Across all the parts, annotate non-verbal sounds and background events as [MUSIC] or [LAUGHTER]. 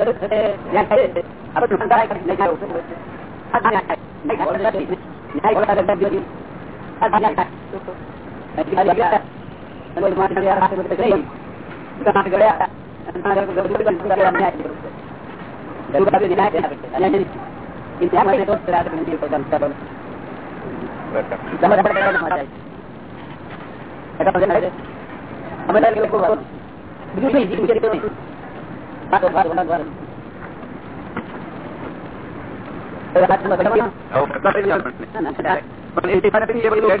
બીજું નહીં બીજું છે નહીં બહુ ખબર છે આપણે જોઈ શકો પ્રેમ બધું છે આજથી તમારે તમે તમે બહુ બોલ્યા તો દાળ ને રસ જેવું ને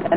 dia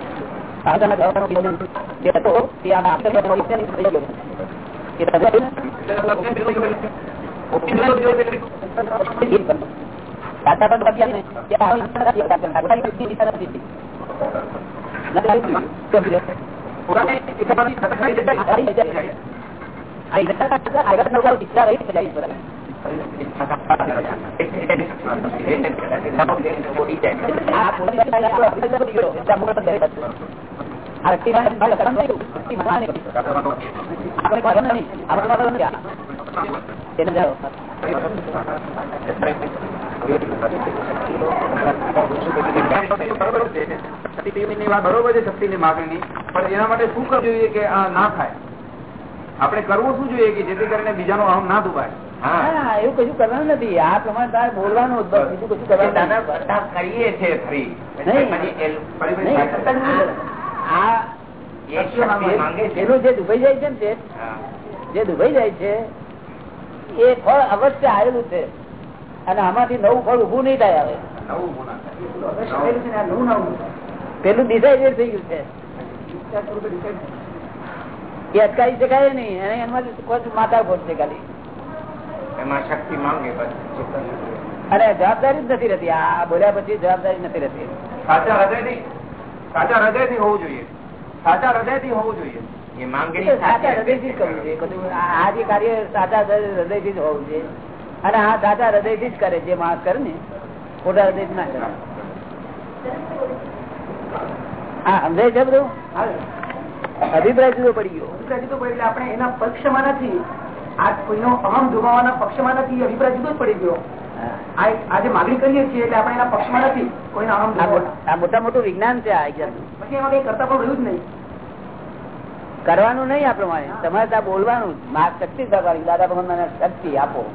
જવાબનો પીછો નથી. જે હતો તે આ તરફ પીછે નથી થઈ ગયો. કે ઇલેક્ટ્રિક આગળ નવગાવ દિશા રહી જાય છે શક્તિની માગણી પણ એના માટે શું કરવું જોઈએ કે આ ના થાય આપણે કરવું શું જોઈએ કે જેથી કરીને બીજાનો અહમ ના દુભાય? હા. એવું કશું કરવાનું નથી. આ પ્રમાણે તારે બોલવાનું જ બીજું કશું કરવાનું. કરીએ છીએ ફરી. આ પેલું જે દુભાઈ જાય છે ને તે જે દુભાઈ જાય છે એ ફળ અવશ્ય આવેલું છે. અને આમાંથી નવું ફળ ઉભું નહીં થાય આવે પેલું ડિસાઈડેડ થઈ ગયું છે. એ અટકાવી શકાય નહીં. અને એમાંથી કોઈ માતા ખોટ છે ખાલી. એમાં શક્તિ માંગે પછી અને જવાબદારી જ નથી રહેતી. આ બોલ્યા પછી જવાબદારી નથી રહેતી. સાચા હોવું જોઈએ. સાચા હૃદયથી હોવું જોઈએ. એ એ માંગણી સાચા હૃદયથી જ કરવું જોઈએ. બધું આ આ જે કાર્ય સાચા હૃદયથી જ હોવું જોઈએ. અને આ સાચા હૃદયથી જ કરે જે માણસ કરે ને ખોટા હૃદયથી ના કરે. હા સમજાય છે બધું? અભિપ્રાય જુદો પડી ગયો. અભિપ્રાય જુદો પડે આપણે એના પક્ષમાં નથી. આ કોઈનો અહમ દુભાવવાના પક્ષમાં નથી એ અભિપ્રાય જુદો જ પડી ગયો. આજે માગણી કરીએ છીએ એટલે આપણે એના પક્ષમાં નથી કોઈના અહમ આ મોટા મોટું વિજ્ઞાન છે આ પછી એમાં કઈ કરતા પણ રહ્યું જ નહીં. કરવાનું નહીં આ પ્રમાણે તમારે ત્યાં બોલવાનું જ. મા શક્તિ કરવાની દાદા ભગવાન મને શક્તિ આપો.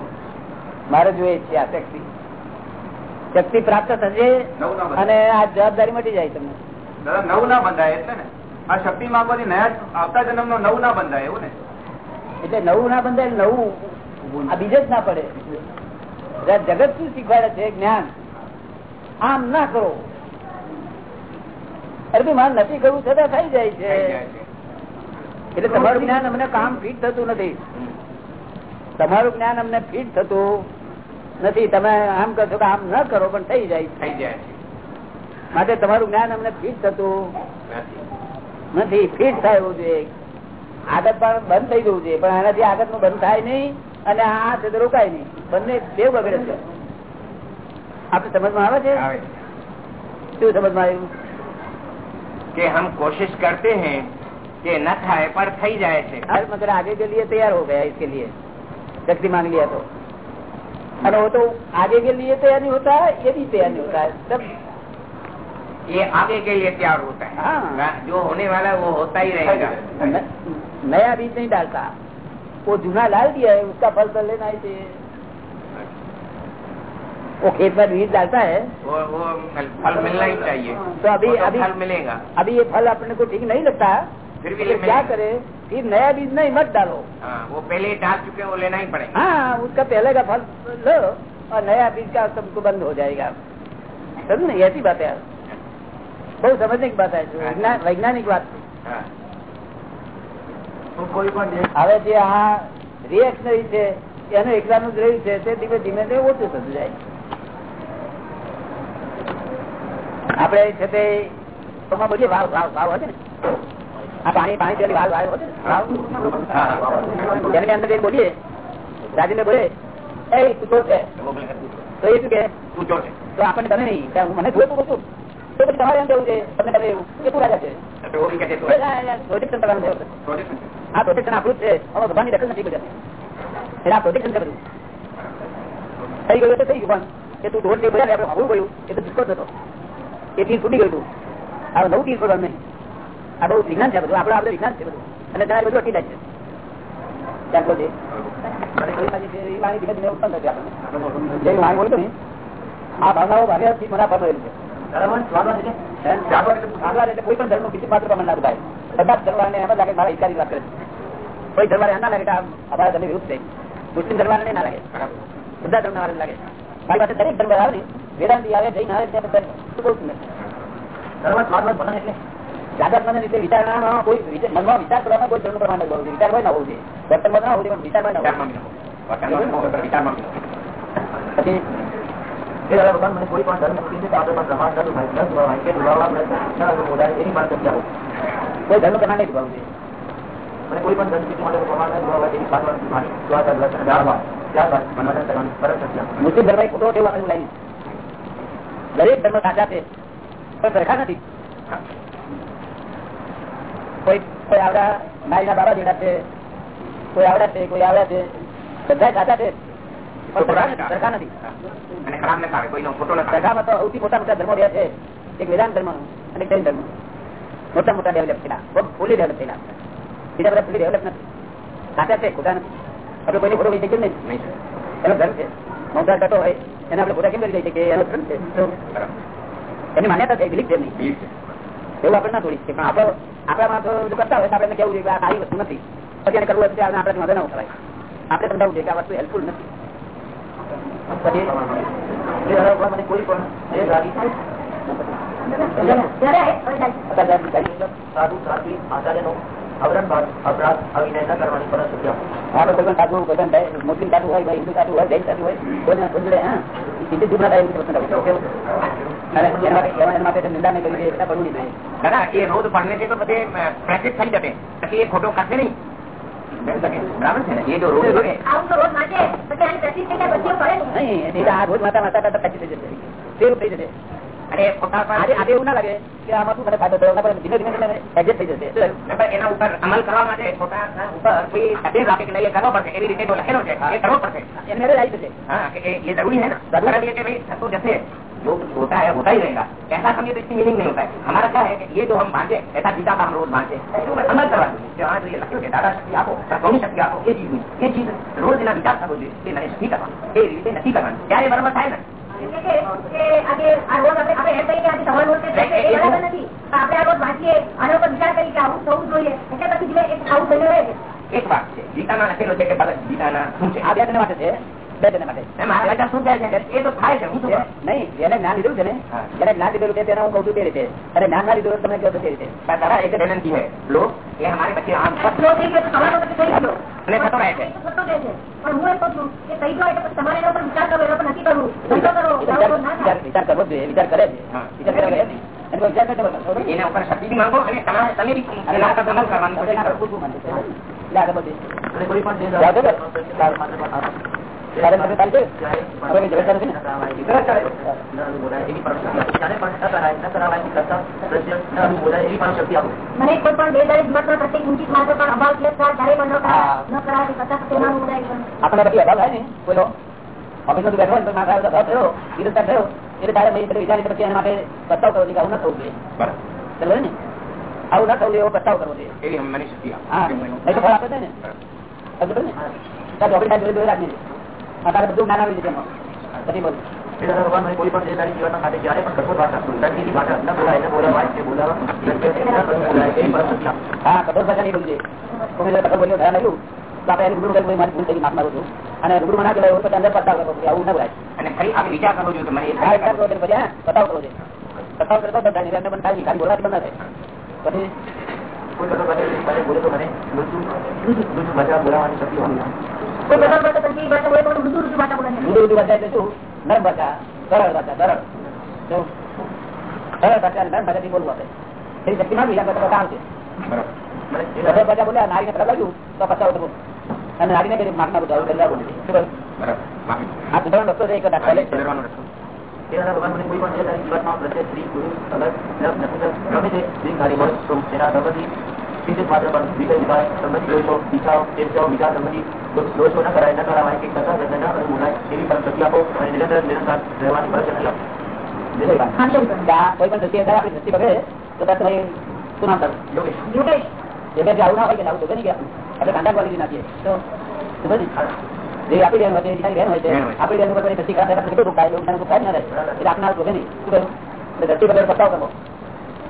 મારે જોઈએ છે આ શક્તિ. શક્તિ પ્રાપ્ત થશે અને આ જવાબદારી મટી જાય તમને. નવ નવું ના બંધાય એટલે ને. આ શક્તિ માંગવાથી નયા આવતા જન્મ નો નવ ના બંધાય એવું ને? એટલે નવું ના બંધાય નવું આ બીજે જ ના પડે. જગત શું શીખવાડે છે? જ્ઞાન. આમ ના કરો. અરે મારે નથી કરવું છતાં થઈ જાય છે. એટલે તમારું જ્ઞાન અમને કામ ફિટ થતું નથી. તમારું જ્ઞાન અમને ફિટ થતું નથી. તમે આમ કહો છો કે આમ ન કરો પણ થઈ જાય થઈ જાય માટે તમારું જ્ઞાન અમને ફિટ થતું નથી. ફીટ ફિટ થાય એવું જોઈએ આદત પણ બંધ થઈ જવું જોઈએ પણ આનાથી આદત નું બંધ થાય નહીં અને આ છે તો રોકાય નહીં બંને બે બગડે છે આપડે સમજમાં આવે છે આવે શું સમજમાં આવ્યું કે હમ कोशिश करते हैं कि न થાય पर થઈ જાય છે आज मगर आगे के लिए तैयार हो गया इसके लिए शक्ति मांग लिया तो अरे वो तो आगे के लिए तैयार नहीं होता है ये भी तैयार नहीं होता है सब ये आगे के लिए तैयार होता है हाँ। जो होने वाला है वो होता ही रहेगा न- नया बीज नहीं डालता। वो जूना डाल दिया है उसका फल तो लेना ही चाहिए। वो खेत में बीज डालता है। वो वो फल मिलना ही चाहिए। हाँ, तो अभी तो अभी फल मिलेगा। अभी ये फल अपने को ठीक नहीं लगता। फिर भी तो क्या करे? फिर नया बीज नहीं मत डालो। आ, वो पहले डाल चुके वो लेना ही पड़ेगा। हाँ उसका पहले का फल लो और नया बीज का सबको बंद हो जाएगा। समझ ना? ऐसी बात है। हाँ। बहुत समझने की बात है वैज्ञानिक बात। હવે જે આ રિએક્શનરી છે એનું એકલાનું જ છે તે ધીમે ધીમે તે ઓછું થતું જાય આપણે છે તે બધી વાવ વાવ વાવ હતી તમારે એમ કેવું છે આ- પ્રોટેક્શન આપણું છે. આમાં ભગવાનની દખલ નથી બધા એટલે આ પ્રોટેક્શન છે બધું. થઈ ગયું તો થઈ ગયું પણ કે તું ઢોર બોલ્યા આપણે આવું ગયું એ તો ધીકો થતો એ તીર છૂટી ગયું હતું આ નવું તીર છોડવાનું નહીં. આ બહુ વિજ્ઞાન છે બધું. આપણે આપણે વિજ્ઞાન છે બધું. અને ત્યારે બધું અટી જાય છે. દાખલો છે આ ભાવનાઓ ભાગ્યાથી મને છે. કોઈ પણ ધર્મ બીજી પાત્ર પ્રમાણ ના બધા જ ધર્મવાળાને એમ જ લાગે મારા હિતકારી વાત કરે છે. કોઈ ધર્મ ના લાગે કે અમારા ધર્મ વિરુદ્ધ છે. મુસ્લિમ ધર્મ ના લાગે. બધા ધર્મ વાળા લાગે. મારી પાસે દરેક ધર્મ આવે ને વેદાંતિ આવે જૈન આવે ત્યાં બહુ સુંદર જાગૃતમાં રીતે વિચારણામાં કોઈ મનમાં વિચાર કરવામાં કોઈ ધર્મ પ્રમાણ નથી વિચાર હોય ના હોવું જોઈએ. વર્તનમાં ના હોવું જોઈએ વિચારમાં ના હોવું જોઈએ. વિચારમાં પછી કોઈ પણ ધર્મ નથી તો આપણે પ્રમાણ કે દુભાવવા પ્રયત્ન ન એની પણ કોઈ ધર્મ પ્રમાણ નહીં જોઈએ. અને કોઈ પણ સંસ્કૃતિ માટે લક્ષણ ત્યારબાદ મનોરંજન કરવાની ફરજ મુસ્લિમ ધર્મ એ ખોટો એવું આપણે લાવીએ. દરેક ધર્મ સાચા છે પણ સરખા નથી. કોઈ કોઈ આવડા નાઈના બાબા જેડા છે કોઈ આવડા છે કોઈ આવડા છે. બધા સાચા છે સરખા નથી, અને ખરાબ ન આવે કોઈનો ખોટો સરખામાં તો સૌથી મોટા મોટા ધર્મો છે. એક વેદાંત ધર્મ અને જૈન ધર્મ. મોટા મોટા ડેવલપ થયેલા બહુ ફૂલી ડેવલપ થયેલા. બીજા બધા સુધી ડેવલપ નથી. સાચા છે ખોટા નથી. આપણે કોઈને ખોટો કહી શકીએ નહીં? એનો ધર્મ છે. મોટા ટકો હોય એને આપણે ખોટા કેમ કરી દઈએ કે એનો ધર્મ છે? એની માન્યતા છે બિલીફ છે નહીં એવું આપણે ના થોડી છે પણ આપણો આપણામાં તો કરતા હોય તો આપણે કેવું જોઈએ કે આ સારી વસ્તુ નથી. પછી એને કરવું હોય તો આપણે આપણાથી ના ઉઠાય આપણે સમજાવવું જોઈએ કે આ વસ્તુ હેલ્પફુલ નથી. મને કોઈ પણ સાધુ અવિનય ન મુસ્લિમ સાધુ હોય હિન્દુ સાધુ હોય જૈન સાધુ હોય કોઈને કોઈને હા. સીધી દૂર થાય. એવી એ ખોટો કરશે નહીં. બરાબર છે ને? એ જો રોજ રોજ. માતા માતા તેવું થઈ જશે. અને એ ખોટા પર આજે આજે એવું ના લાગે કે આમાં શું મને ફાયદો થયો એના પર ધીમે ધીમે ધીમે એડજસ્ટ થઈ જશે નહીંતર એના ઉપર અમલ કરવા માટે ખોટા ઉપર કોઈ આદેશ રાખે કે નહીં, એ કરવો પડશે એવી રીતે જો લખેલો છે એ કરવો પડશે એને મેરેજ આવી જશે हाँ कि ये जरूरी है ना जरूरी है कि भाई सब तो जैसे जो होता है होता ही रहेगा ऐसा समझे तो इसकी मीनिंग नहीं होता है हमारा क्या है कि ये जो हम बांधे ऐसा गीता का हम रोज बांधे इसको मैं अमल करवा दूंगी कि हाँ तो ये लक्ष्य दादा शक्ति आपको सत्वनी शक्ति आपको ये चीज हुई ये चीज रोज એના વિચાર થવો જોઈએ એ મને નથી કરવાનું એ રીતે નથી કરવાનું ત્યારે બરાબર થાય ને એક વાત છે. ગીતામાં લખેલો છે કે ભલે ગીતાના શું છે? આ બે માટે છે? વિચાર કરવો જોઈએ વિચાર કરે વિચાર કરે એના ઉપર શક્તિ બી માંગો અને તમે બી કરવાનું કોઈ પણ માત્ર માત્ર મને કોઈ પણ બે દરેક જીવનમાં પ્રત્યેક ઊંચી માત્ર પણ અભાવ થાય ત્યારે પણ ન કરાવે તેના મુદ્દા આપણે પછી અભાવ થાય ને બોલો. બેઠો અભાવ થયો થયો એટલે તારે મેં વિચારી પછી એના માટે પ્રસ્તાવ કરવો કે આવું ન થવું જોઈએ. બરાબર. ને. આવું ન થવું એવો કરવો જોઈએ. એવી મને શક્તિ હા. નહીં તો ફળ આપે છે ને. તારે બધું જ્ઞાન આવી જશે એમાં. પછી બોલ. કોઈ પણ જે તારી જીવનમાં માટે જ્યારે પણ કઠોર ભાષા સંતાનની ભાષા ન બોલાય ન બોલાવાય તે બોલાવા બોલાય એની પર શક્તિ આપો. હા કઠોર ભાષા નહીં બોલજે કોઈ કઠોર બોલ્યો ધ્યાન આવ્યું આપણે રૂબરૂ કરી મારી ભૂલ થઈ માફ માંગુ છું. અને રૂબરૂ ના કહેવાય તો અંદર પતાવ કરવો આવું ના બોલાય. અને ફરી આપણે વિચાર કરવો જોઈએ મને થાય. વિચાર કરો એટલે પછી પતાવ કરવો જોઈએ. પતાવ કરતો તો થાય પણ થાય ખાલી બોલવાથી પણ ના થાય. પછી? કોઈ બોલે તો મને શક્તિ જોઈએ. કોઈ બધા ભાષા તંત્રી ભાષા બોલે તો મૃદુ ઋતુ ભાષા બોલે છે. ઊંધું ઊંધું ભાષા એટલે શું? નરમ ભાષા સરળ ભાષા સરળ. સરળ ભાષા અને નરમ ભાષાથી બોલવું આપણે. એની શક્તિ બીજા બધા આવશે બરાબર. સરળ ભાષા બોલ્યા નારીને ખરાબ લાગ્યું તો પચાવ તો અને નારીને કઈ માગના બધા બોલે આ સુધારવાનો રસ્તો છે એક ભગવાન મને કોઈ પણ જે તારી જીવનમાં પ્રત્યેક સ્ત્રી પુરુષ અલગ નર નપુંસક ગમે તે સ્ત્રીધારી હોય તો તેના સંબંધી વિશેષ માત્ર પણ વિષય વિકાર સંબંધી દોષો ઈચ્છાઓ ચેષ્ટાઓ વિચાર સંબંધી દો- દોષો ન કરાય ન કરાવાય કે કથા રચના ન અનુભવાય એવી પણ શક્તિ આપો અને નિરંતર નિરંતર રહેવાની પણ શક્તિ આપો જે કોઈ વાત. કે આ કોઈ પણ દ્રષ્ટિએ થાય, આપણી દ્રષ્ટિ બગડે તો પછી તમારે શું નામ તારું? યોગેશ યોગેશ એ બે જે આવું ના હોય કે આવું તો બની ગયા આપણે કાંટા ક્વોલિટી નાખીએ તો શું બની? જે આપણી બેન હોય છે એ બીજાની બેન હોય છે બેન હોય છે. આપણી બેન ઉપર કોઈ દ્રષ્ટિ ખરાબ થાય, આપણે કેટલું દુઃખ થાય, એવું બીજાને દુઃખ થાય જ ના થાય. એટલે આપણે આવું શોભે નહીં. શું કહ્યું? એટલે ધરતી વગર પતાવ કરવો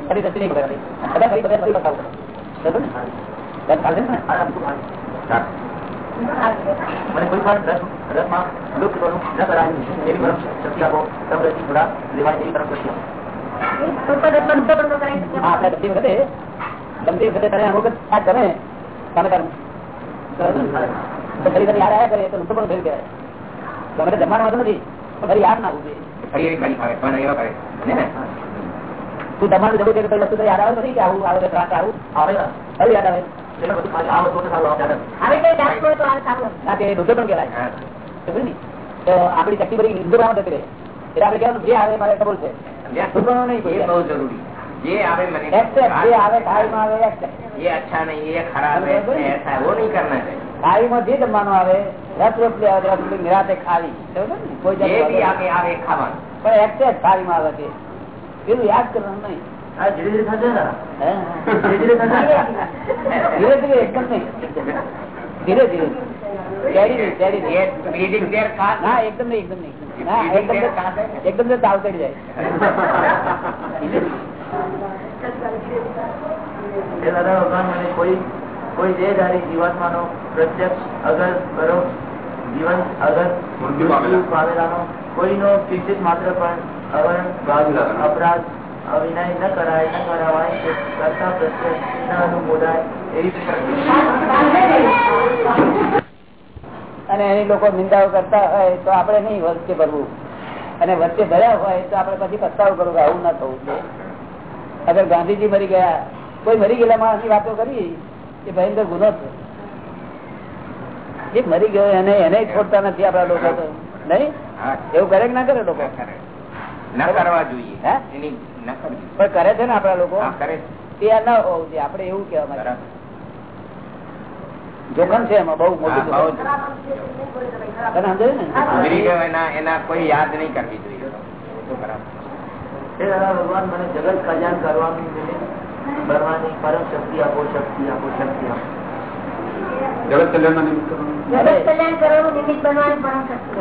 ફરી ધરતી નહીં પકડાવી બધા ફરી વગર ફરી પતાવ કરો બધું. મને કોઈ પણ રસ રસમાં લુપ્ત કરું ન કરાય. એવી પરમ શક્તિ આપો. સમૃદ્ધિ થોડા લેવાય એવી પરમ શક્તિ આપો. કરાવી ધરતી વખતે કરે. નથી. યાદ ના આવવું ફરી એવી ફરે પણ એવા કરે ને? તું જમવાનું જવું છે કે કોઈ વસ્તુ તો યાદ આવે નથી કે આવું આવે કે ત્રાસ આવું આવે ને હવે યાદ આવે એટલે બધું ખાલી આ વસ્તુ સારું આપ જાણે હવે કઈ જાત હોય તો આ સારું ના તે લુપ્ત પણ કહેવાય હા. સમજ્યું ને? તો આપણી શક્તિ બધી હિન્દુરામાં જતી રહે એટલે આપણે કહેવાનું જે આવે મારે કબૂલ છે દુશ્મનો નહીં કોઈ ये बहुत जरूरी ये आवे मैंने Accept, જે આવે થાળીમાં આવે accept. ये अच्छा नहीं ये खराब है ऐसा है, वो नहीं करना चाहिए થાળીમાં જે જમવાનું આવે રસ રોટલી આવે રસ રોટલી નિરાતે ખાવી બરોબર ને? કોઈ ये भी જાતનું आगे आवे खावा પણ accept થાળીમાં આવે છે એનું યાદ કરવાનું નહીં ધીરે ધીરે થશે ને ધીરે ધીરે એકદમ નહીં ધીરે ધીરે એકદમ નહીં એકદમ નહીં એકદમ તો તાવ ચડી જાય દાદા ભગવાન મને કોઈ કોઈ દેહધારી જીવાત્માનો પ્રત્યક્ષ અગર પરોક્ષ જીવન અગર મૃત્યુ પામેલાનો કોઈનો શિક્ષિત માત્ર પણ અપરાધ અવિનય ન કરાય ન કરાવાય કરતા પ્રત્યે ન અનુમોદાય એવી અને એની લોકો નિંદાઓ કરતા હોય તો આપણે નહીં વચ્ચે ભરવું. અને વચ્ચે ભર્યા હોય તો આપણે પછી પસ્તાવો કરવું કે આવું ના થવું છે અગર ગાંધીજી મરી ગયા કોઈ મરી ગયેલા માણસની વાતો કરી એ ભયંકર ગુનો છે જે મરી ગયો એને એને છોડતા નથી આપડા લોકો તો. નહીં? એવું કરે કે ના કરે લોકો? ન કરે. ન જોઈએ એની પણ કરે છે ને આપડા લોકો? કરે તે આ ના હોવું જોઈએ આપડે એવું કેવા માંગે જોખમ છે એમાં બહુ મોટું એના કોઈ યાદ નહીં કરવી જોઈએ ભગવાન મને જગત કલ્યાણ કરવાનું નિમિત્ત બનવાની પરમ શક્તિ આપો શક્તિ આપો શક્તિ આપો. જગત કલ્યાણ કરવાનું નિમિત્ત બનવાની પરમ શક્તિ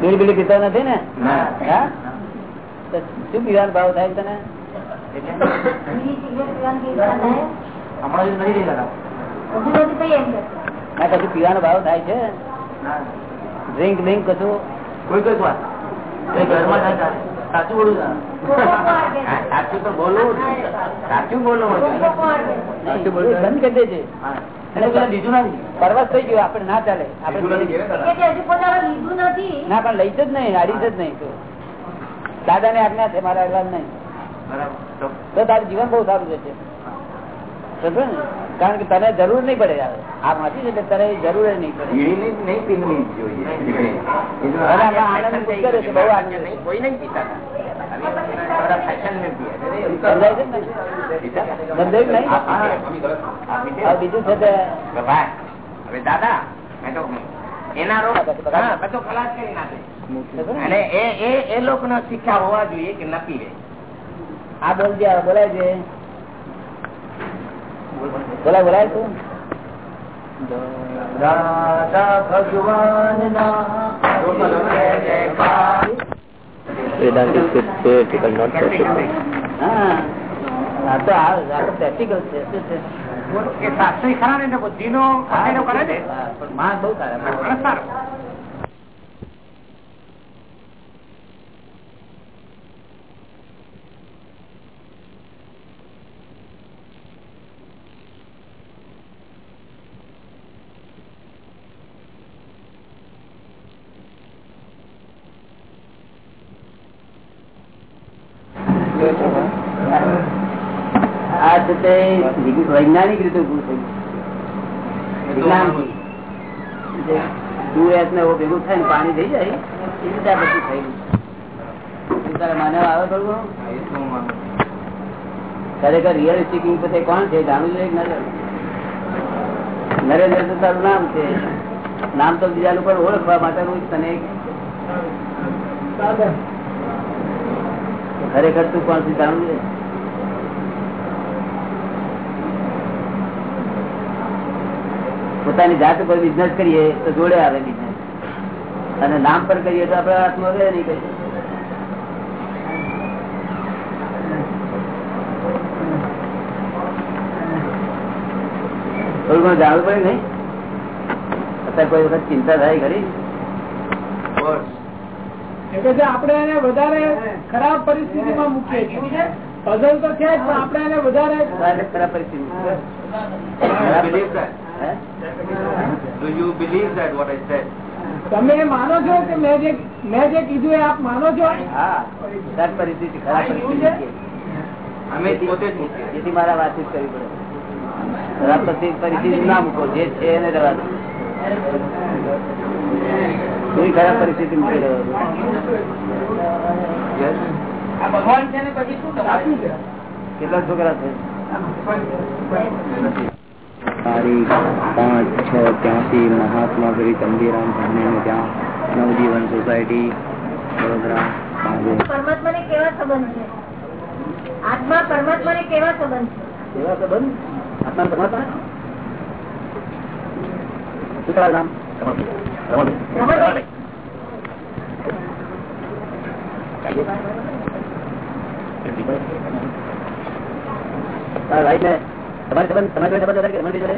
છે બીડી પીતો નથી ને? શું પીવાનો ભાવ થાય તને? કશું પીવાનો ભાવ થાય છે? ડ્રિંક બ્રિંક કશું? કોઈ કોઈ વાત. ઘરમાં થાય સાચું બોલું સાચું તો બોલું સાચું બોલું સાચું એ બંધ કરી દેજે. એને પેલા લીધું નથી. પરવાસ થઈ ગયો આપડે ના ચાલે. ના પણ લઈ જ નહીં હારી જ નહીં દાદા ને આજ્ઞા છે મારા આજ્ઞા નહીં. બરાબર. તો? તારું જીવન બહુ સારું જશે ને? કારણ કે તને જરૂર નહીં પડે આ વાંચી છે એટલે તને જરૂર નહીં પડે. નહીં આનંદ કરે છે, બહુ આનંદ કોઈ નહીં પીતા. ને બીજું છે દાદા એના રોગ બધો ખલાસ કરી નાખે અને એ એ એ લોકોનો શિક્ષા હોવા જોઈએ કે ન રે આ બોલ દે બોલાય છે બોલાય બોલાય તું રાધા ભગવાનના હા. આ તો આ આ તો પ્રેક્ટિકલ છે શું છે? એ શાસ્ત્રી ખરા ને ખતેડો કરે છે પણ માણસ બહુ સારા માણસ સારો આ છે તે વૈજ્ઞાનિક રીતે ઉભું થયું ભેગું પાણી થઈ જાય એ રીતે બધું માનવ આવે કોણ છે? જાણવું જોઈએ કે નરેન્દ્ર? તો તારું નામ છે. નામ તો બીજા લોકો ઓળખવા માટેનું જ તને ખરેખર તું કોણ છે? જાણવું જોઈએ પોતાની જાત ઉપર બિઝનેસ કરીએ તો જોડે આવે બિઝનેસ અને નામ પર કરીએ તો આપડે હાથમાં રહે નહીં કહીએ થોડું ઘણું જાણવું પડે નહીં? અત્યારે કોઈ વખત ચિંતા થાય ખરી? એટલે જે આપણે એને વધારે ખરાબ પરિસ્થિતિમાં મૂકીએ છીએ. પઝલ તો છે પણ આપણે એને વધારે ખરાબ પરિસ્થિતિ. Do you believe that what I said? તમે માનો છો કે મેં જે મેં જે કીધું એ આપ માનો છો? હા. પરિસ્થિતિ ખરાબ પરિસ્થિતિ અમે પોતે જેથી મારા વાતચીત કરવી પડે. ખરાબ પરિસ્થિતિ ના મૂકો. જે છે એને રહેવા દો. કોઈ ખરાબ પરિસ્થિતિ મૂકી રહ્યો Yes? કેટલા છોકરા છે. તારીખ પાંચ છ ત્યાંથી મહાત્મા શ્રી ચંદીરામ સામે ત્યાં નવજીવન સોસાયટી વડોદરા પરમાત્મા ને કેવા સંબંધ છે આત્મા પરમાત્મા ને કેવા સંબંધ છે કેવા સંબંધ આત્મા પરમાત્મા શું તમારું નામ રમણભાઈ ને તમારે સંબંધ [LAUGHS] તમારી જોડે સંબંધ વધારે જોડે?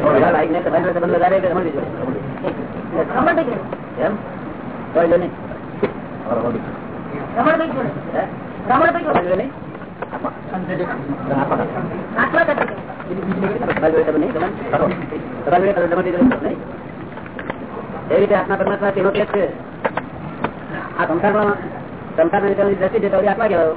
તમારા ને તમારી સંબંધ વધારે કે રમણભાઈ જોડે? એમ? કોઈ જો નહીં? રમણભાઈ જોડે. રમણભાઈ જોડે. નહીં? એવી રીતે આત્મા પરમાત્મા તેનો કે છે. આ સંસારમાં તો આત્મા કહેવાયો.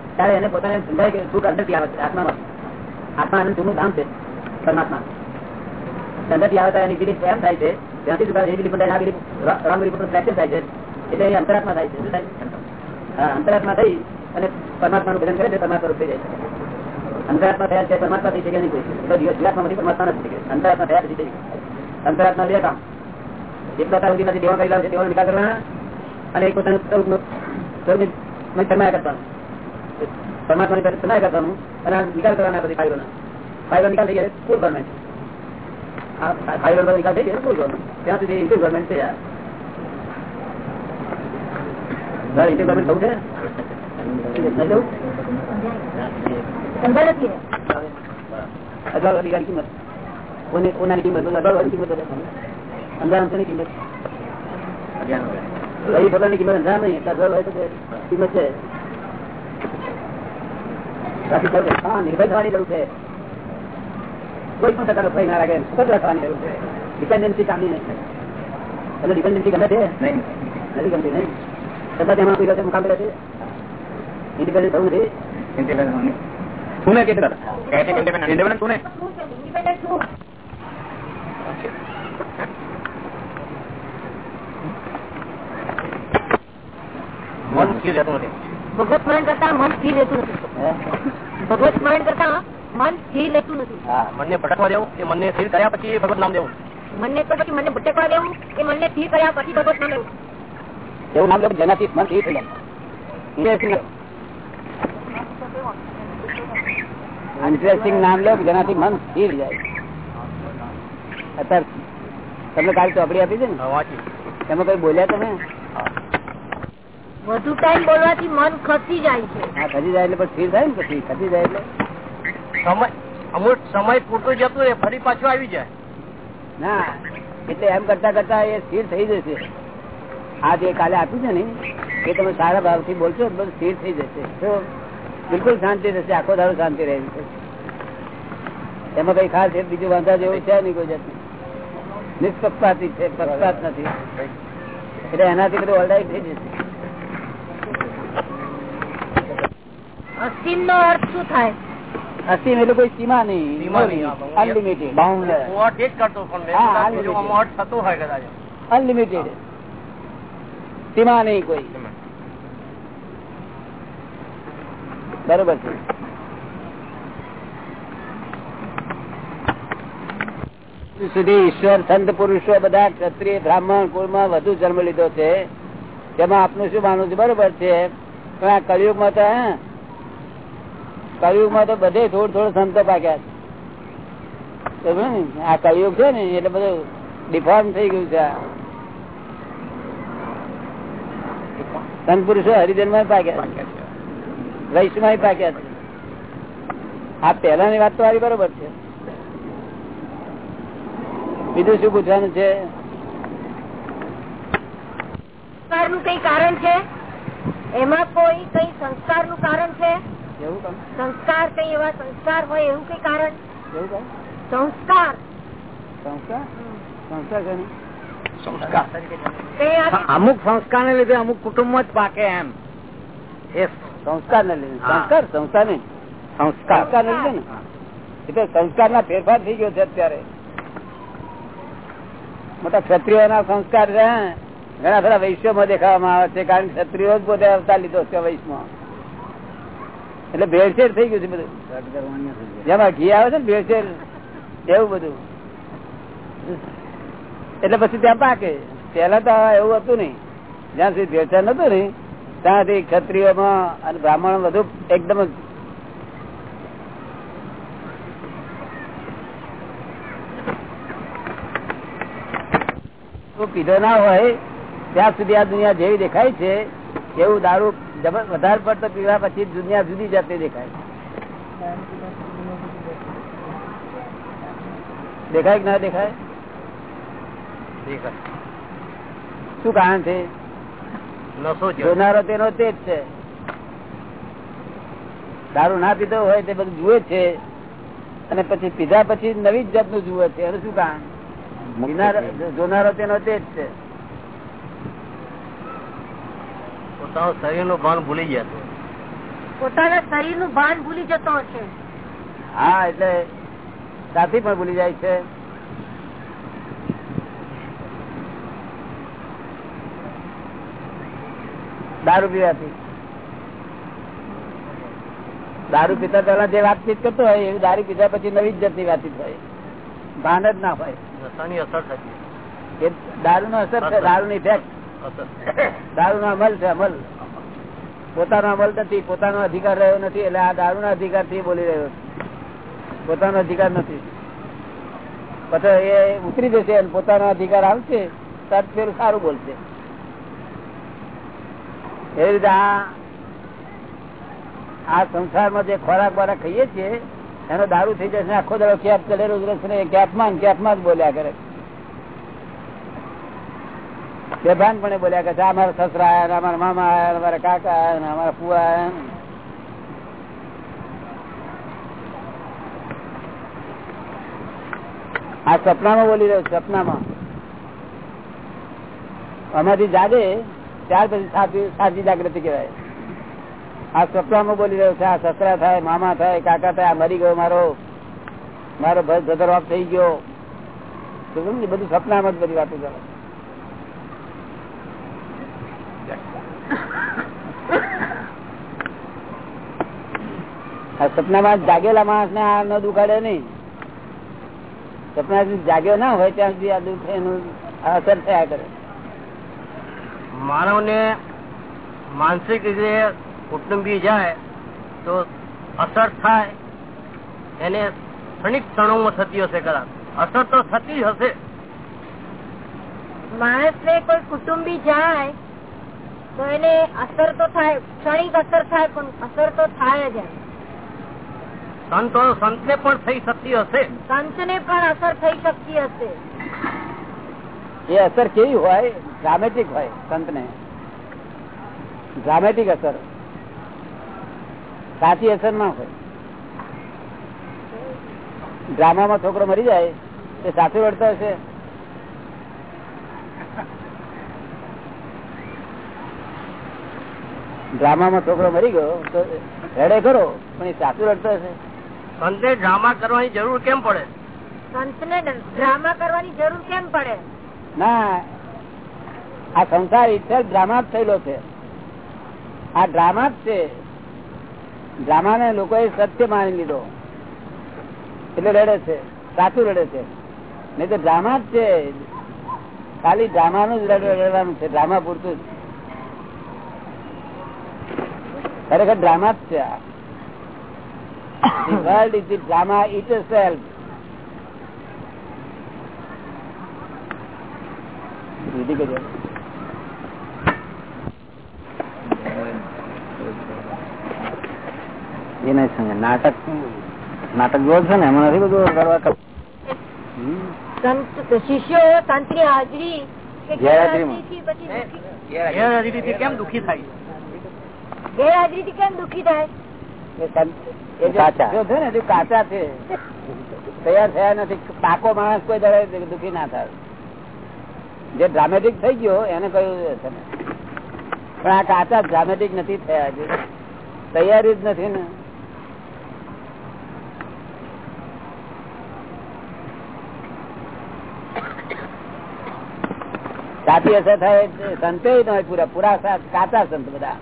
ત્યારે એને પોતાને સમજાય કે સુખ અંદરથી આવે છે, આત્મામાં. આત્મા આનંદ સુખનું ધામ છે, પરમાત્મા. અંદરથી આવે ત્યારે એની એમ થાય છે, ત્યાંથી આવે એ ફ્રેક્ચર થાય છે, એટલે એ અંતરાત્મા થાય છે અંતરાત્મા થઈ અને પરમાત્માનું ભજન કરે છે, પરમાત્મા રૂપ જાય છે. અંતરાત્મા થયા છે, પરમાત્મા થઈ શકે નહીં કોઈ. જીવાત્મામાંથી પરમાત્મા નથી શકે. અંતરાત્મા થયા પછી અંતરાત્મા બે કામ. જેટલા તાર સુધીમાંથી દેવા કરેલા છે તેવાનો નિકાલ કરવાના. અને એક પોતાનું સ્વરૂપ સ્વરૂપ કરવાનું. પરમાત્માની સમાયા કરવાનું અને નિકાલ કરવાના પછી ફાયદો ફાયદો નિકાલ થઈ ગયા સ્કૂલ ગવર્મેન્ટ ફાયદો નિકાલ થઈ ગયા સ્કૂલ ગવર્મેન્ટ ત્યાં સુધી ઇન્ડિયન ગવર્મેન્ટ છે યાર. ગવર્મેન્ટ થવું છે? અઢાર કિંમત. ઓને- ઓનાની કિંમત અઢાર કિંમત અંધાર કિંમત છે. બાકી કોઈ હા નિર્ભય થવાની જરૂર છે. કોઈ પણ પ્રકારનો ભય ના લાગે સ્વતંત્ર થવાની જરૂર છે. ડિપેન્ડન્સી કામની નહીં તમે ડિપેન્ડન્સી ગમે છે? નહીં. નથી ગમતી નહીં. બધા તેમાં પીડો છે મુકાબલા છે? ઇન્ડિપેન્ડન્ટ થવું નથી? તું ને કેટલા ઇન્ડિપેન્ડન્ટ તું ને? મન મુશ્કેલ જતું નથી. ભગવત સ્મરણ કરતા મન સ્થિર રહેતું નથી. ભગવત સ્મરણ કરતા મન સ્થિર રહેતું નથી. મનને ભટકવા દેવું કે મનને સ્થિર કર્યા પછી ભગવત નામ દેવું. મનને તો પછી મને ભટકવા દેવું કે મનને સ્થિર કર્યા પછી ભગવત નામ દેવું. એવું નામ દેવું જેનાથી મન સ્થિર થઈ જાય. ઇન્ટરેસ્ટિંગ નામ લો જેનાથી મન સ્થિર જાય. અત્યારે તમને કાલ ચોપડી આપી છે ને? એમાં કઈ બોલ્યા તમે? વધુ ટાઈમ બોલવાથી મન ખસી જાય છે. હા ખસી જાય એટલે સ્થિર થાય ને પછી ખસી જાય એટલે. સમય અમુક સમય પૂરતું જતું રહે ફરી પાછું આવી જાય. ના એટલે એમ કરતા કરતા એ સ્થિર થઈ જશે. આ જે કાલે આપ્યું છે ને એ તમે સારા ભાવથી બોલશો બધું સ્થિર થઈ જશે. તો બિલકુલ શાંતિ થશે આખો દાડો શાંતિ રહે. છે એમાં કઈ ખાસ છે બીજું વાંધા જેવું છે નહીં કોઈ જાતનું. નિષ્પક્ષપાતી છે પક્ષપાત નથી. એટલે એનાથી બધું ઓલરાઈટ થઈ જશે. અસીમ નો અર્થ શું થાય? અસીમ એટલે કોઈ સીમા નહીં સીમા નહીં, અનલિમિટેડ મેં અનલિમિટેડ સીમા કોઈ. બરોબર છે. સુધી ઈશ્વર સંત પુરુષો બધા ક્ષત્રિય બ્રાહ્મણ કુળમાં વધુ જન્મ લીધો છે. તેમાં આપનું શું માનવું છે? બરોબર છે. પણ આ કળિયુગમાં તો હે કળિયુગમાં તો બધે થોડું થોડું સંતો પાક્યા છે. ને? આ કળિયુગ છે ને એટલે બધું ડિફોર્મ થઈ ગયું છે સંત પુરુષો હરિજનમાં પાક્યા વૈશ્વમાં પાક્યા છે. આ પહેલાની વાત તો મારી બરોબર છે. બીજું શું પૂછવાનું છે? સંસ્કારનું કઈ કારણ છે? એમાં કોઈ કઈ સંસ્કારનું કારણ છે? એવું કામ? સંસ્કાર કઈ એવા સંસ્કાર હોય એવું કઈ કારણ? એવું કામ? સંસ્કાર. સંસ્કાર? સંસ્કાર છે ને? કઈ આ- અમુક સંસ્કાર ને લીધે અમુક કુટુંબ જ પાકે એમ. એ સંસ્કાર ને લીધે. હા. સંસ્કાર? સંસ્કાર નહીં. સંસ્કાર. સંસ્કાર ને લીધે ને? એ તો સંસ્કાર ના ફેરફાર થઈ ગયો છે અત્યારે. મોટા ક્ષત્રિયો ના સંસ્કાર છે હે. ઘણા બધા વૈશ્વમાં દેખાવામાં આવે છે કારણ કે ક્ષત્રિયો જ પોતે અવતાર લીધો છે વૈશ્વમાં. એટલે ભેળસેળ થઈ ગયું છે બધું. જેમાં ઘી આવે છે ને ભેળસેળ, એવું બધું. એટલે પછી ત્યાં પાકે. પેલા તો એવું હતું નહીં. જ્યાં સુધી ભેળસેળ નતું ને ત્યાંથી ક્ષત્રિયોમાં અને બ્રાહ્મણ બધું એકદમ પીધો ના હોય, ત્યાં સુધી આ દુનિયા જેવી દેખાય છે, એવું દારૂ જબર- વધારે પડતો પીવા પછી દુનિયા જુદી જાતે દેખાય દેખાય કે ના દેખાય? શું કારણ છે? જોનારો તેનો તે જ છે. દારૂ ના પીધો હોય તે બધું જુએ છે. અને પછી પીધા પછી નવી જ જાતનું જુએ છે. એનું શું કારણ? જોનારો તેનો તે જ છે. પોતાનું શરીરનું ભાન ભૂલી ગયા છે. પોતાના શરીરનું ભાન ભૂલી જતો છે હા એટલે સાથી પણ ભૂલી જાય છે. દારૂ પીવાથી. દારૂ પીતા પેલા જે વાતચીત કરતો હોય એવી દારૂ પીધા પછી નવી જ જાતની વાતચીત હોય. ભાન જ ના હોય. દારૂ નો અસર દારૂ ની ઇફેક્ટ દારૂ નો અમલ છે અમલ પોતાનો અમલ નથી, પોતાનો અધિકાર રહ્યો નથી, એટલે આ દારૂ ના અધિકારથી બોલી રહ્યો પોતાનો અધિકાર નથી. પછી એ ઉતરી જશે પોતાનો અધિકાર આવશે, તરત પેલું સારું બોલશે. એવી રીતે આ સંસારમાં જે ખોરાક બોરાક ખાઈએ છીએ, એનો દારૂ થઈ જશે આખો દારો કેપ ચડેલો જ રહેશે ને એ કેપમાં ને કેપમાં જ બોલ્યા કરે. બેભાનપણે બોલ્યા કે આ મારા સસરા ને અમારા મામા આયા અમારા કાકા ને અમારા ફુવા આયા આ સપનામાં બોલી રહ્યો, સપનામાં. આમાંથી જાગે, ત્યાર પછી સાચી જાગૃતિ કહેવાય. આ સપનામાં બોલી રહ્યો છે, આ સસરા થાય, મામા થાય, કાકા થાય મરી ગયો મારો. મારો ભર જદર ઓફ થઈ ગયો. બધું સપનામાં જ બધી વાતો ચાલે આ સપનામાં જાગેલા માણસ ને આ ન દુખાડે નહીં. સપના જાગ્યો ના હોય ત્યાં સુધી આ દુઃખ એનું અસર થયા કરે. માનવ ને માનસિક રીતે કુટુંબી જાય તો અસર થાય. એને ક્ષણિક ક્ષણોમાં થતી હશે કદાચ. અસર તો થતી હશે. માણસ ને કોઈ કુટુંબી જાય તો એને અસર તો થાય ક્ષણિક અસર થાય પણ અસર તો થાય જ. સંતો સંતને પણ થઈ શકતી હશે. સંતને પણ અસર થઈ શકતી હશે. એ અસર કેવી હોય? ડ્રામેટિક હોય સંત ને ડ્રામેટિક અસર. સાચી અસર ના હોય. ડ્રામામાં છોકરો મરી જાય તે સાચું વળતો હશે. ડ્રામામાં છોકરો મરી ગયો તો રડે ખરો પણ એ સાચું રડતો હશે. સંતે ડ્રામા કરવાની જરૂર કેમ પડે? સંતને ડ્રામા કરવાની જરૂર કેમ પડે? ના આ સંસાર ઇટસેલ્ફ ડ્રામા જ થયેલો છે. આ ડ્રામા જ છે. ડ્રામા ને લોકોએ સત્ય માની લીધો. એટલે રડે છે સાચું રડે છે. નહીં તો ડ્રામા જ છે. ખાલી ડ્રામા નું જ રડ- રડવાનું છે ડ્રામા પૂરતું જ. ખરેખર ડ્રામા જ છે આ. [COUGHS] The world drama it. એ નહીં સમજે નાટક નાટક જોવો છે ને એમાં નથી બધું કરવા. શિષ્યો સંત હાજરી કેમ દુઃખી થાય? ગેરહાજરીથી કેમ દુખી થાય? એ સંત- એ જે શિષ્યો છે ને તે કાચા છે. તૈયાર થયા નથી. પાકો માણસ કોઈ દરે દુઃખી ના થાય. જે ડ્રામેટિક થઈ ગયો એને કહ્યું છે પણ આ કાચા ડ્રામેટિક નથી થયા હજુ. તૈયારી જ નથી ને. સાચી અસર થાય સંતે ન હોય પૂરા. પૂરા કાચા સંત બધા.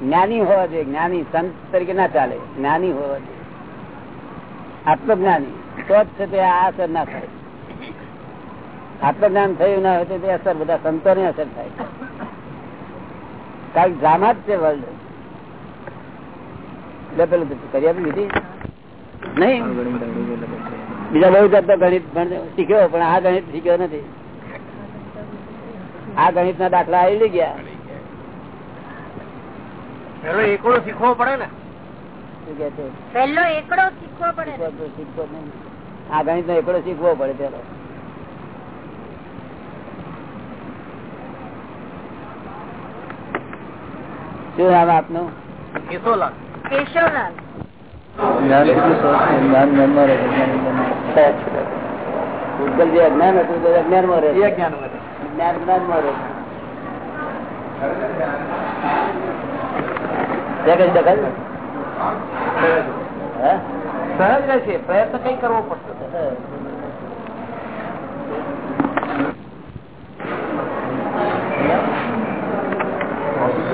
જ્ઞાની હોવા જોઈએ. જ્ઞાની સંત તરીકે ના ચાલે. જ્ઞાની હોવા જોઈએ. આત્મજ્ઞાની. તો જ છે તે આ અસર ના થાય. આત્મજ્ઞાન થયું ના હોય તો તે અસર બધા સંતો ની અસર થાય. કારણ ડ્રામા જ છે વર્લ્ડ એટલે પેલું કરી આપી દીધી નહીં? બીજા બહુ જાતનો ગણિત શીખ્યો, પણ આ ગણિત શીખ્યો નથી. આ ગણિત ના દાખલા આવી ગયા. પેલો એકડો શીખવો પડે ને. પહેલો એકડો શીખવો પડે શીખવો. આ ગણિત નો એકડો શીખવો પડે પેલો શું નામ આપનું? કેશોલાલ. ભૂતગલ જે અજ્ઞાન હતું તે અજ્ઞાનમાં રહે. જ્ઞાનમાં રહે. તે કઈ દખલ સહજ રહેશે. પ્રયત્ન કઈ કરવો પડશે.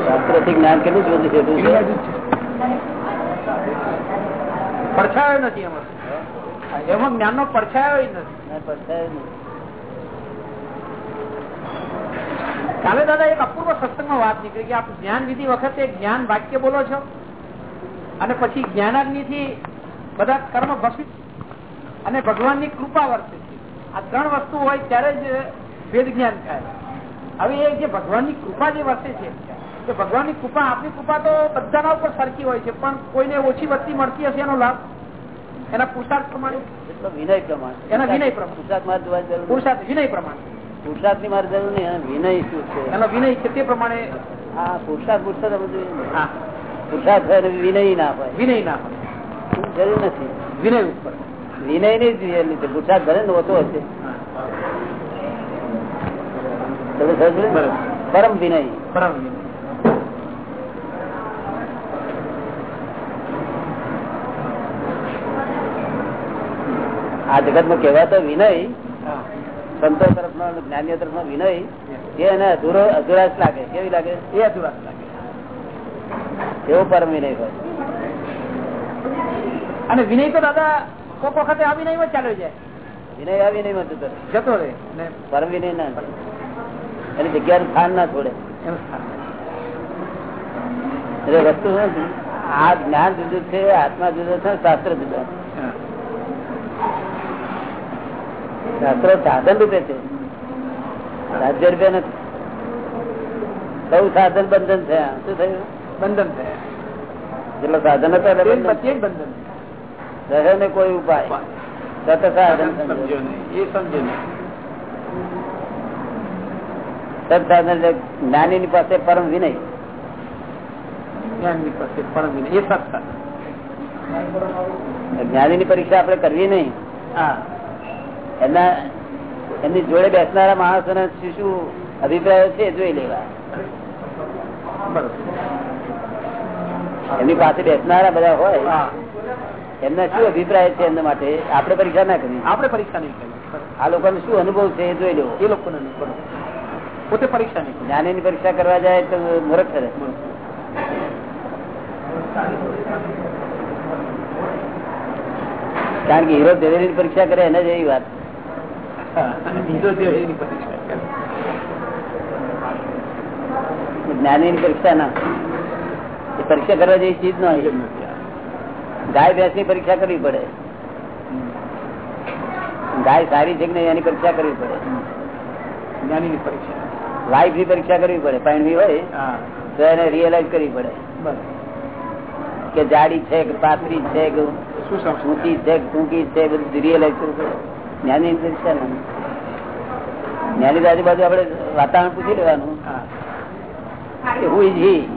શાસ્ત્રથી જ્ઞાન કેટલું જ બધું છે? પડછાયો નથી એમાં. એમાં જ્ઞાન નો પડછાયો નથી. પડછાયો નહીં. કાલે દાદા એક અપૂર્વ સત્સંગમાં વાત નીકળી કે આપ જ્ઞાન વિધિ વખતે જ્ઞાન વાક્ય બોલો છો. અને પછી જ્ઞાનાગ્નિ થી બધા કર્મ ભસ્મિત અને ભગવાનની કૃપા વર્તે છે. આ ત્રણ વસ્તુ હોય ત્યારે જ વેદ જ્ઞાન થાય હવે એ જે ભગવાનની કૃપા જે વર્તે છે કે ભગવાનની કૃપા આપની કૃપા તો બધાના ઉપર સરખી હોય છે પણ કોઈને ઓછી વસ્તી મળતી હશે એનો લાભ? એના પુરુષાર્થ પ્રમાણે? એટલો વિનય પ્રમાણે. એના વિનય પ્રમાણે. પુરુષાર્થ વિનય પ્રમાણે. પુરુષાર્થની મારે જરૂર નહીં વિનય શું છે? એનો વિનય છે તે પ્રમાણે હા પુરુષાર્થ પુરુષાર્થ હોય વિનય ના હોય. વિનય ના હોય. જરૂર નથી. વિનય ઉપર. વિનયની જ છે પુરુષાર્થ ભલે ને ઓછો હશે. પરમ વિનય. પરમ વિનય. આ જગતમાં કહેવાતો વિનય. સંતો તરફ નો જ્ઞાનીઓ તરફ નો વિનય એ એને અધૂરો અધુરાશ લાગે કેવી લાગે એ અધુરાશ લાગે એવો પરમ વિનય હોય અને વિનય તો દાદા કોક વખતે આ વિનયમાં ચાલ્યો જાય વિનય આ વિનયમાં જતો. જતો રહે પરમ વિનય ના. એની જગ્યાનું સ્થાન ના છોડે એટલે વસ્તુ છે? આ જ્ઞાન જુદું છે આત્મા જુદો છે શાસ્ત્ર જુદો હા. શાસ્ત્રો સાધન રૂપે છે. રાજ્ય રૂપે નથી. સૌ સાધન બંધન થયા. શું થયું? બંધન થયા. જેટલો સાધન હતો બંધન. પ્રત્યે રહે ને કોઈ ઉપાય. સાધન એ એટલે જ્ઞાની જ્ઞાનની પાસે પરમ વિનય. જ્ઞાની ની પરીક્ષા આપડે કરવી નહીં. એના એમની જોડે બેસનારા માણસોને શું શું અભિપ્રાયો છે જોઈ લેવા. એમની પાસે બેસનારા બધા હોય એમના શું અભિપ્રાય છે એમના માટે? આપણે પરીક્ષા ના કરી આપણે પરીક્ષા નહીં કરી આ લોકોનો શું અનુભવ છે એ જોઈ લેવો. એ લોકોને અનુભવ. પોતે પરીક્ષા નહીં જ્ઞાની ની પરીક્ષા કરવા જાય તો મૂર્ખ કરે કારણ કે હીરો દેવેરી ની પરીક્ષા કરે એને જ એવી વાત બીજો જે એની પરીક્ષા કરે. જ્ઞાની ની પરીક્ષા ના. એ પરીક્ષા કરવા જેવી ચીજ ના ગાય ભેંસની પરીક્ષા કરવી પડે. ગાય સારી છે કે નહીં એની પરીક્ષા કરવી પડે. જ્ઞાનીની પરીક્ષા. લાઈફની પરીક્ષા કરવી પડે. પાણી હોય તો એને રિયલાઈઝ કરવી પડે. કે જાડી છે કે પાતળી છે કે ઊંચી છે કે ટૂંકી છે બધું રિયલાઇઝ કરવું પડે. જ્ઞાની પરીક્ષા ના? જ્ઞાની આજુબાજુ આપડે વાતાવરણ પૂછી લેવાનું. કે હું ઇઝ હી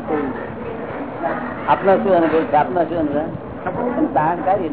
આપનો શું અનુભવ છે? આપનો શું અનુભવ તાણ કાઢી